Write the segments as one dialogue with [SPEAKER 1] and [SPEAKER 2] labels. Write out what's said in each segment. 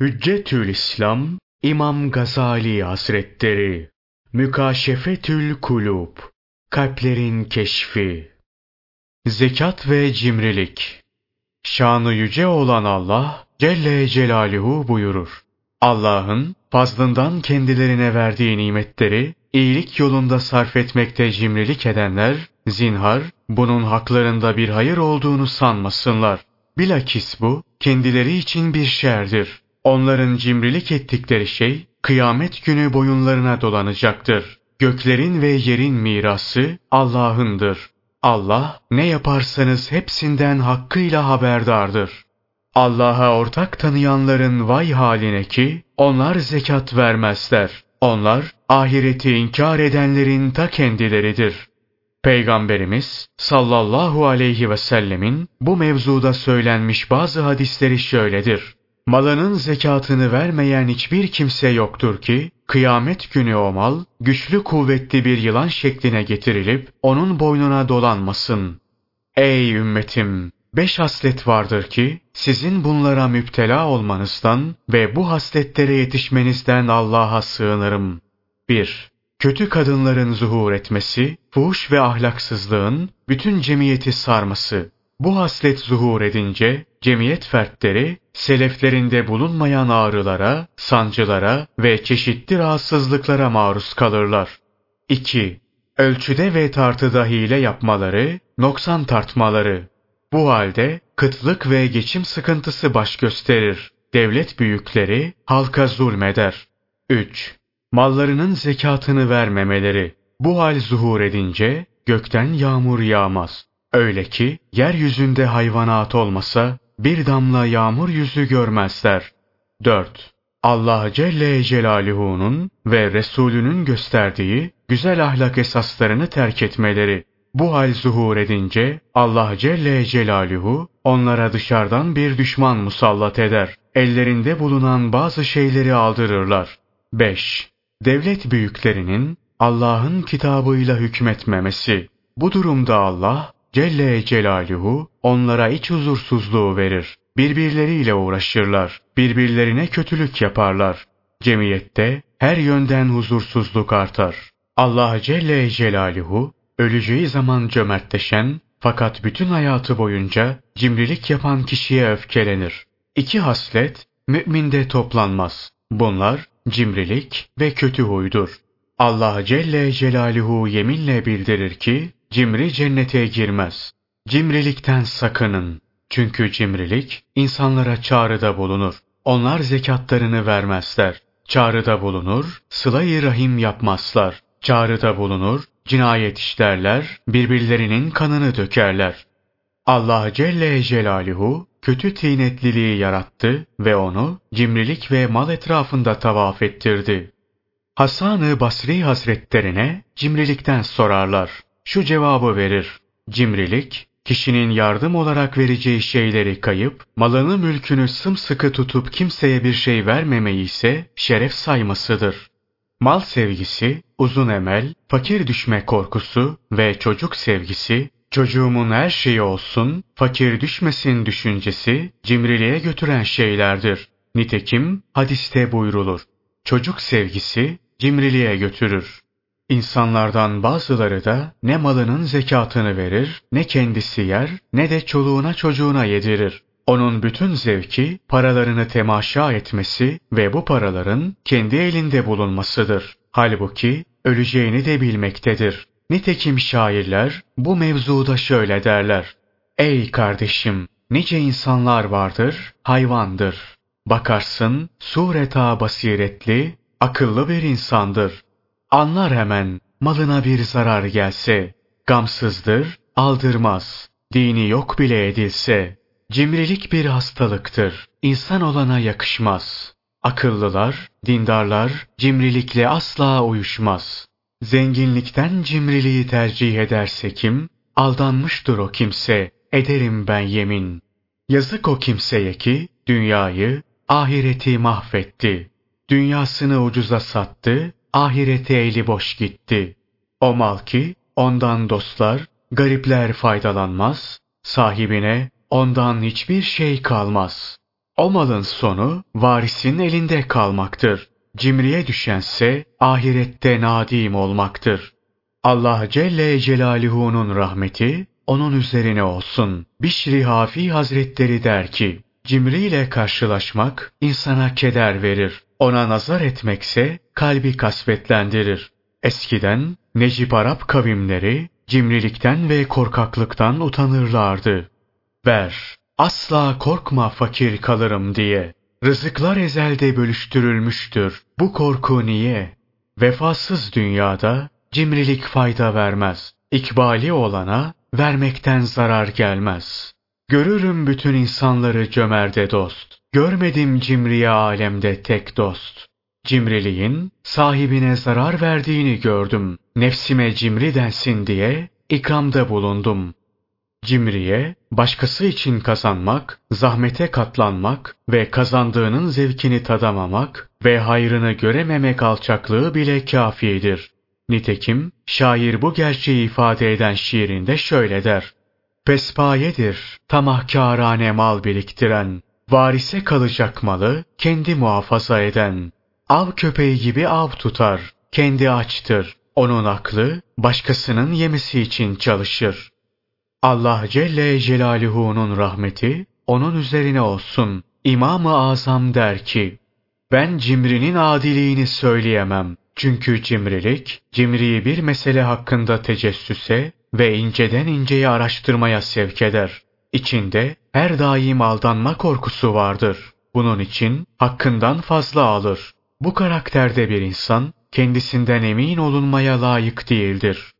[SPEAKER 1] Hüccetül İslam İmam Gazali Hazretleri Mükaşefetül Kulub Kalplerin Keşfi Zekat ve Cimrilik Şanı yüce olan Allah Celle Celaluhu buyurur. Allah'ın fazlından kendilerine verdiği nimetleri iyilik yolunda sarf etmekte cimrilik edenler, zinhar, bunun haklarında bir hayır olduğunu sanmasınlar. Bilakis bu, kendileri için bir şerdir. Onların cimrilik ettikleri şey, kıyamet günü boyunlarına dolanacaktır. Göklerin ve yerin mirası Allah'ındır. Allah ne yaparsanız hepsinden hakkıyla haberdardır. Allah'a ortak tanıyanların vay haline ki onlar zekat vermezler. Onlar ahireti inkar edenlerin ta kendileridir. Peygamberimiz sallallahu aleyhi ve sellemin bu mevzuda söylenmiş bazı hadisleri şöyledir. Malının zekatını vermeyen hiçbir kimse yoktur ki, kıyamet günü o mal, güçlü kuvvetli bir yılan şekline getirilip, onun boynuna dolanmasın. Ey ümmetim! Beş haslet vardır ki, sizin bunlara müptela olmanızdan ve bu hasletlere yetişmenizden Allah'a sığınırım. 1. Kötü kadınların zuhur etmesi, fuhuş ve ahlaksızlığın bütün cemiyeti sarması. Bu haslet zuhur edince, cemiyet fertleri, seleflerinde bulunmayan ağrılara, sancılara ve çeşitli rahatsızlıklara maruz kalırlar. 2. Ölçüde ve tartıda hile yapmaları, noksan tartmaları. Bu halde kıtlık ve geçim sıkıntısı baş gösterir. Devlet büyükleri halka zulmeder. 3. Mallarının zekatını vermemeleri. Bu hal zuhur edince gökten yağmur yağmaz. Öyle ki yeryüzünde hayvanat olmasa bir damla yağmur yüzü görmezler. 4. Allah Celle Celaluhu'nun ve Resulünün gösterdiği güzel ahlak esaslarını terk etmeleri. Bu hal zuhur edince Allah Celle Celaluhu onlara dışarıdan bir düşman musallat eder. Ellerinde bulunan bazı şeyleri aldırırlar. 5. Devlet büyüklerinin Allah'ın kitabıyla hükmetmemesi. Bu durumda Allah Celle Celaluhu onlara iç huzursuzluğu verir. Birbirleriyle uğraşırlar. Birbirlerine kötülük yaparlar. Cemiyette her yönden huzursuzluk artar. Allah Celle Celaluhu öleceği zaman cömertleşen fakat bütün hayatı boyunca cimrilik yapan kişiye öfkelenir. İki haslet müminde toplanmaz. Bunlar cimrilik ve kötü huydur. Allah Celle Celaluhu yeminle bildirir ki Cimri cennete girmez. Cimrilikten sakının. Çünkü cimrilik insanlara çağrıda bulunur. Onlar zekatlarını vermezler. Çağrıda bulunur, sıla-i rahim yapmazlar. Çağrıda bulunur, cinayet işlerler, birbirlerinin kanını dökerler. Allah Celle Celaluhu kötü tinetliliği yarattı ve onu cimrilik ve mal etrafında tavaf ettirdi. Hasan-ı Basri Hazretlerine cimrilikten sorarlar şu cevabı verir. Cimrilik, kişinin yardım olarak vereceği şeyleri kayıp, malını mülkünü sımsıkı tutup kimseye bir şey vermemeyi ise şeref saymasıdır. Mal sevgisi, uzun emel, fakir düşme korkusu ve çocuk sevgisi, çocuğumun her şeyi olsun, fakir düşmesin düşüncesi, cimriliğe götüren şeylerdir. Nitekim hadiste buyrulur. Çocuk sevgisi cimriliğe götürür. İnsanlardan bazıları da ne malının zekatını verir, ne kendisi yer, ne de çoluğuna çocuğuna yedirir. Onun bütün zevki paralarını temaşa etmesi ve bu paraların kendi elinde bulunmasıdır. Halbuki öleceğini de bilmektedir. Nitekim şairler bu mevzuda şöyle derler. Ey kardeşim! Nice insanlar vardır, hayvandır. Bakarsın sureta basiretli, akıllı bir insandır. Anlar hemen malına bir zarar gelse. Gamsızdır, aldırmaz. Dini yok bile edilse. Cimrilik bir hastalıktır. İnsan olana yakışmaz. Akıllılar, dindarlar cimrilikle asla uyuşmaz. Zenginlikten cimriliği tercih ederse kim? Aldanmıştır o kimse, ederim ben yemin. Yazık o kimseye ki dünyayı, ahireti mahvetti. Dünyasını ucuza sattı, ahirete eli boş gitti. O mal ki ondan dostlar, garipler faydalanmaz, sahibine ondan hiçbir şey kalmaz. O malın sonu varisin elinde kalmaktır. Cimriye düşense ahirette nadim olmaktır. Allah Celle Celaluhu'nun rahmeti onun üzerine olsun. Bişri Hafi Hazretleri der ki, cimri ile karşılaşmak insana keder verir. Ona nazar etmekse kalbi kasvetlendirir. Eskiden Necip Arap kavimleri cimrilikten ve korkaklıktan utanırlardı. Ver, asla korkma fakir kalırım diye. Rızıklar ezelde bölüştürülmüştür. Bu korku niye? Vefasız dünyada cimrilik fayda vermez. İkbali olana vermekten zarar gelmez. Görürüm bütün insanları cömerde dost. Görmedim cimriye alemde tek dost. Cimriliğin sahibine zarar verdiğini gördüm. Nefsime cimri densin diye ikramda bulundum. Cimriye, başkası için kazanmak, zahmete katlanmak ve kazandığının zevkini tadamamak ve hayrını görememek alçaklığı bile kafidir. Nitekim şair bu gerçeği ifade eden şiirinde şöyle der. Pespayedir tamahkârane mal biriktiren, varise kalacak malı kendi muhafaza eden. Av köpeği gibi av tutar, kendi açtır. Onun aklı başkasının yemesi için çalışır. Allah Celle Celaluhu'nun rahmeti onun üzerine olsun. İmam-ı Azam der ki, ben cimrinin adiliğini söyleyemem. Çünkü cimrilik, cimriyi bir mesele hakkında tecessüse ve inceden inceye araştırmaya sevk eder. İçinde her daim aldanma korkusu vardır. Bunun için hakkından fazla alır. Bu karakterde bir insan kendisinden emin olunmaya layık değildir.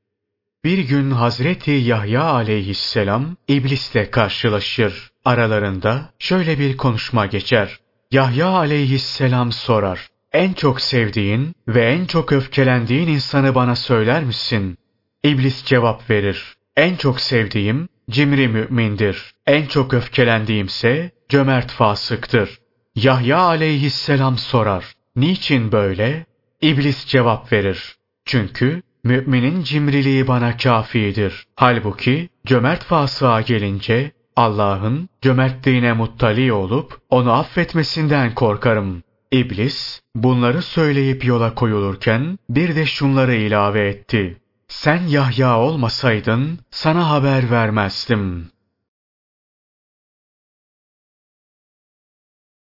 [SPEAKER 1] Bir gün Hazreti Yahya aleyhisselam iblisle karşılaşır. Aralarında şöyle bir konuşma geçer. Yahya aleyhisselam sorar. En çok sevdiğin ve en çok öfkelendiğin insanı bana söyler misin? İblis cevap verir. En çok sevdiğim cimri mümindir. En çok öfkelendiğimse cömert fasıktır. Yahya aleyhisselam sorar. Niçin böyle? İblis cevap verir. Çünkü müminin cimriliği bana kafidir. Halbuki cömert fasığa gelince Allah'ın cömertliğine muttali olup onu affetmesinden korkarım. İblis bunları söyleyip yola koyulurken bir de şunları ilave etti. Sen Yahya olmasaydın sana haber vermezdim.